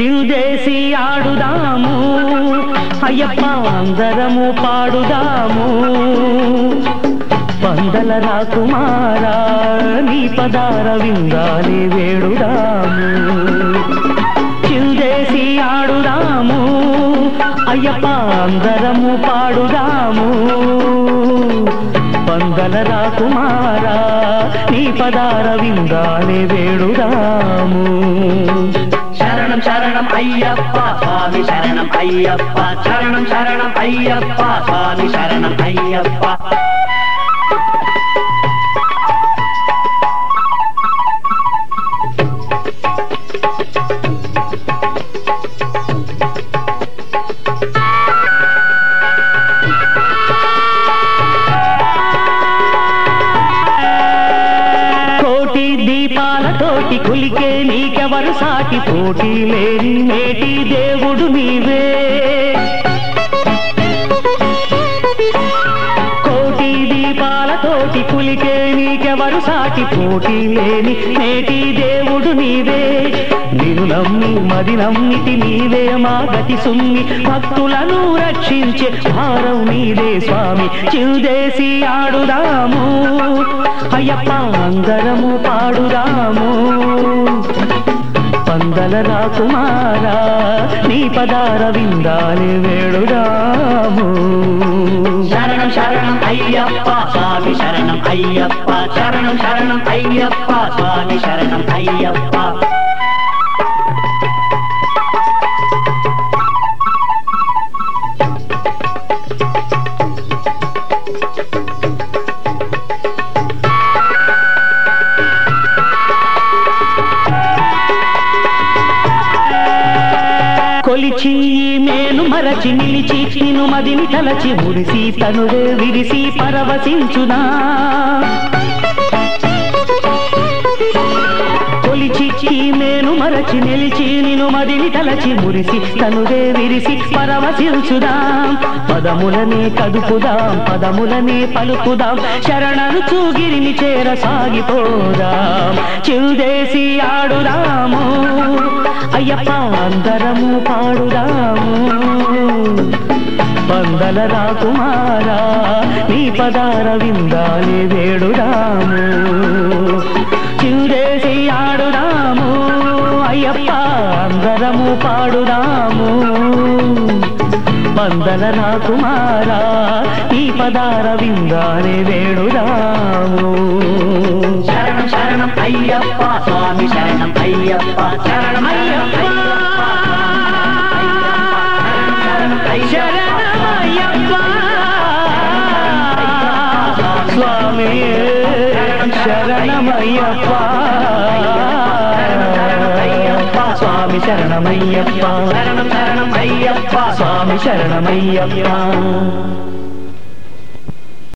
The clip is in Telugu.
చిందేసి ఆడుదాము. అయ్యప్ప అందరము పాడుదాము. పందల రాకుమారా నీ పదార విందాలి వేడుదాము. చిందేసి ఆడుదాము. అయ్యప్ప అందరము పాడుదాము. పందల రాకుమారా నీ పదార విందాలి వేడుదాము. శరణం అయ్యప్ప స్వామి శరణం అయ్యప్ప శరణం శరణం అయ్యప్ప స్వామి శరణం దీపాలతోటి కులికే నీకెవరు సాటి పోటీ లేని నేటి దేవుడు నీవే. కోటి దీపాలతోటి కులికే నీకెవరు సాటి పోటీ లేని నేటి దేవుడు నీవే. నిన్ను నమ్మి మది నమ్మితి నీవే మా గతి సుమ్మి. భక్తులను రక్షించే భారం నీదే స్వామి. చిందేసి ఆడుదాము. అయ్యప్ప అందరము పాడుదాము. పందల రాకుమారా నీ పదార విందాలి వేడుదాము. శరణం శరణం అయ్యప్ప స్వామి శరణం అయ్యప్ప. శరణం శరణం అయ్యప్ప స్వామి శరణం అయ్యప్ప. కొలిచి మేలు మరచి నిలిచి నిను మదిని తలచి మురిసి తనువే విరిసి పరవశించునా? కొలిచి మేను మరచి నిలిచి నిను మదిని తలచి మురిసి తనువే విరిసి పరవశించుదాం పదములనే కదుపుదాం పదములనే పలుకుదాం శరణను చూగిరిని చేర సాగిపోదాం. చిల్దేసి ఆడుదాము. అయ్యప్ప పాటను పాడుదాము. వందల రాకుమారా నీ పదార విందాలి వేడుదాము. చిల్దేసి ఆడుదాము అయ్యప్ప అందరము పాడుదాము. వందల రాకుమారా నీ పదార విందాలి వేడుదాము. శరణం శరణం అయ్యప్ప స్వామి శరణం అయ్యప్ప. శరణం స్వామి శరణమయ్యప్ప స్వామి శరణమయ్యప్ప శరణం శరణం అయ్యప్ప స్వామి శరణమయ్యప్ప